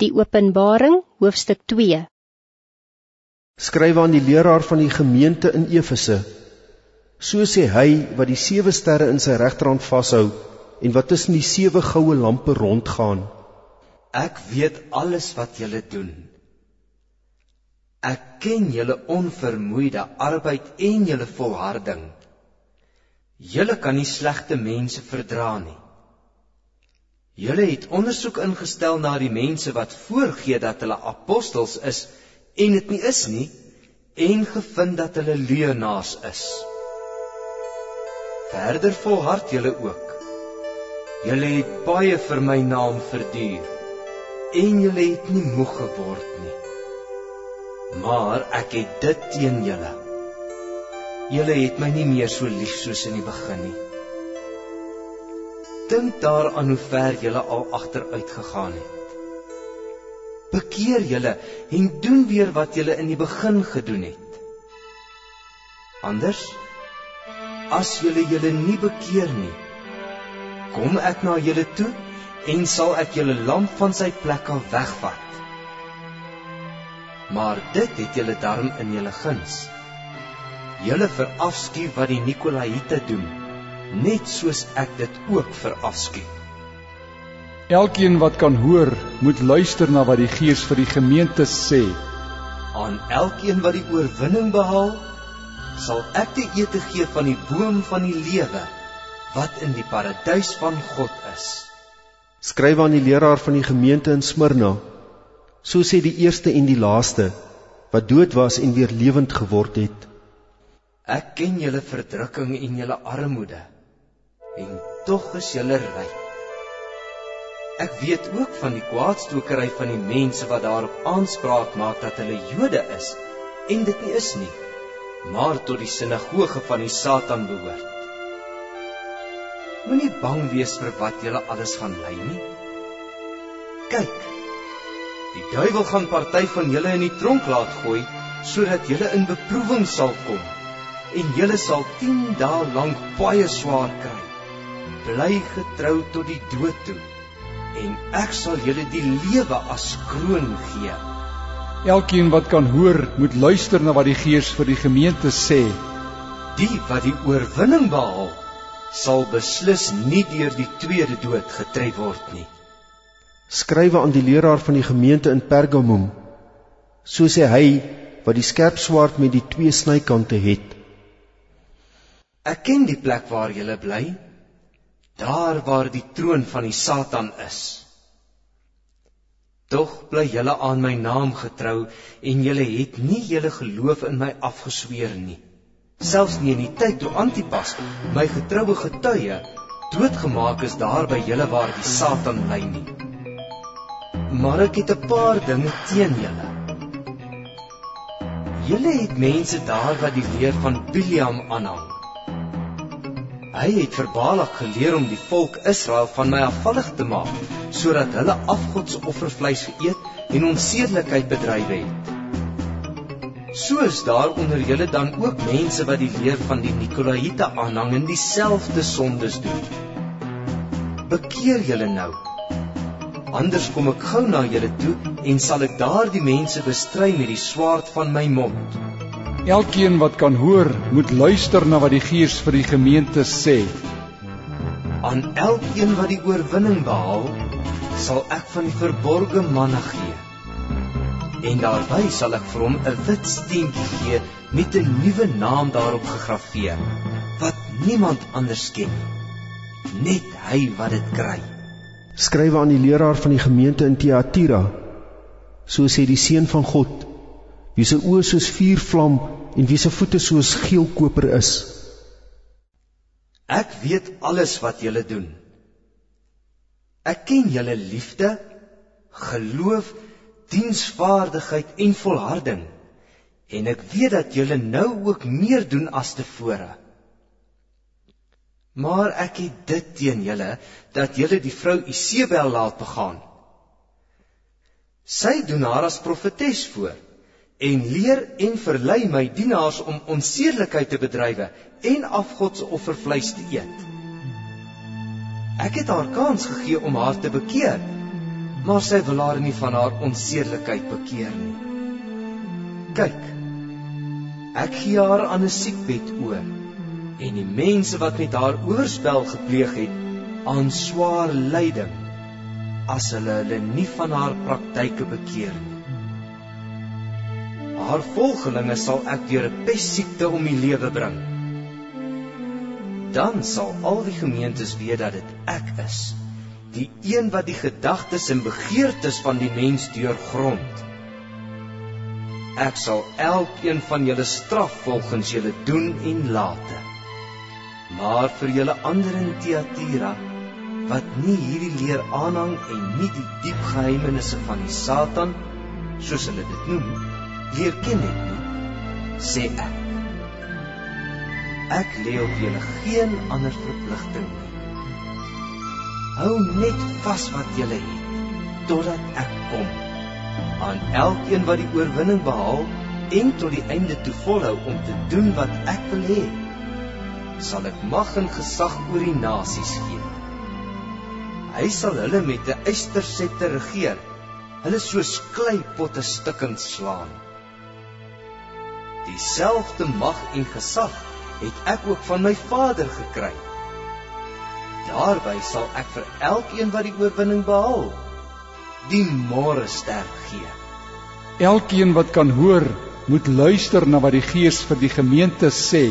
Die Openbaring, hoofstuk 2 Skryf aan die leraar van die gemeente in Efese. So sê hy wat die sewe sterre in sy regterhand vashou en wat tussen die sewe goue lampe rondgaan. Ek weet alles wat julle doen. Ek ken julle onvermoeide arbeid en julle volharding. Julle kan nie slegte mense verdra nie. Julle het ondersoek ingestel na die mense wat voorgee dat hulle apostels is en dit nie is nie en gevind dat hulle leuenaars is. Verder volhard julle ook. Julle het baie vir my naam verduur en julle het nie moeg geword nie. Maar ek het dit teen julle. Julle het my nie meer so lief soos in die begin nie dink daaraan hoe ver julle al agteruit gegaan het. Bekeer julle en doen weer wat julle in die begin gedoen het. Anders as julle julle nie bekeer nie, kom ek na julle toe en sal ek julle lamp van sy plek af wegvat. Maar dit het julle darm in julle guns. Julle verafskuw wat die Nikolaïte doen net soos ek dit ook verafskuw. Elkeen wat kan hoor, moet luister na wat die Gees vir die gemeente sê. Aan elkeen wat die oorwinning behaal, sal ek die ete gee van die boom van die lewe wat in die paradys van God is. Skryf aan die leraar van die gemeente in Smyrna. So sê die eerste en die laaste wat dood was en weer lewend geword het. Ek ken julle verdrukking en julle armoede en tog is julle ryk. Ek weet ook van die kwaadstokery van die mense wat daarop aanspraak maak dat hulle Jode is en dit nie is nie, maar tot die sinagoge van die Satan behoort. Moenie bang wees vir wat julle alles gaan ly nie. Kyk, die duiwel gaan party van julle in die tronk laat gooi sodat julle in beproewing sal kom en julle sal 10 dae lank baie swaar kry bly getrou tot die dood toe en ek sal julle die lewe as kroon gee. Elkeen wat kan hoor, moet luister na wat die Gees vir die gemeente sê. Die wat die oorwinning behaal, sal beslis nie deur die tweede dood getref word nie. Skrywe aan die leraar van die gemeente in Pergamum. So sê hy wat die skerp swaard met die twee snykante het. Ek ken die plek waar jy bly daar waar die troon van die Satan is. Tog bly julle aan my naam getrou en julle het nie julle geloof in my afgesweer nie. Selfs nie in die tyd toe Antipas, my getroue getuie, doodgemaak is daar by julle waar die Satan bly nie. Maar ek het 'n paar dinge teen julle. Julle het mense daar wat die leer van Biliam aanhang. Hy het vir Balak geleer om die volk Israel van my afvallig te maak, sodat hulle afgodsoffervleis geëet en onsedelikheid bedryf het. Soos daar onder julle dan ook mense wat die leer van die Nikolaïte aanhang en dieselfde sondes doen. Bekeer julle nou. Anders kom ek gou na julle toe en sal ek daardie mense bestry met die swaard van my mond. Elkeen wat kan hoor, moet luister na wat die Gees vir die gemeente sê. Aan elkeen wat die oorwinning behaal, sal ek van die verborgde manna gee. En daarby sal ek vir hom 'n wit steentjie gee met 'n nuwe naam daarop gegraveer wat niemand anders ken nie. Net hy wat dit kry. Skrywe aan die leraar van die gemeente in Thyatira. So sê die seun van God wie se oë soos vuurvlam en wie se voete soos geelkoper is. Ek weet alles wat julle doen. Ek ken julle liefde, geloof, diensvaardigheid en volharding en ek weet dat julle nou ook meer doen as tevore. Maar ek het dit teen julle dat julle die vrou Isebel laat begaan. Sy doen haar as profetes voor en leer en verlei my dienaars om onsedelikheid te bedrywe en afgodsoffervleis te eet. Ek het haar kans gegee om haar te bekeer, maar sy wil haar nie van haar onsedelikheid bekeer nie. Kyk. Ek gee haar aan 'n siekbed oor en die mense wat met haar oorspel gepleeg het aan swaar lyding as hulle hulle nie van haar praktyke bekeer nie. Haar volgelinge sal ek deur 'n pessiekte om die lewe bring. Dan sal al die gemeentes weet dat dit ek is die een wat die gedagtes en begeertes van die mens deurgrond. Ek sal elkeen van julle straf volgens julle doen en late. Maar vir julle ander in Thyatira wat nie hierdie leer aanhang en nie die diep geheimenisse van die Satan soos hulle dit noem, leer ken het nie, sê ek. Ek lê op julle geen ander verpligting nie hou net vas wat jy het totdat ek kom. Aan elkeen wat die oorwinning behaal en tot die einde toe volhou om te doen wat ek wil hê, sal ek mag en gesag oor die nasies gee. Hy sal hulle met 'n eystersette regeer, hulle soos kleipotte stukkend slaan. Dieselfde mag en gesag het ek ook van my Vader gekry. Daarby sal ek vir elkeen wat die oorwinning behaal, die môre ster gee. Elkeen wat kan hoor, moet luister na wat die Gees vir die gemeente sê.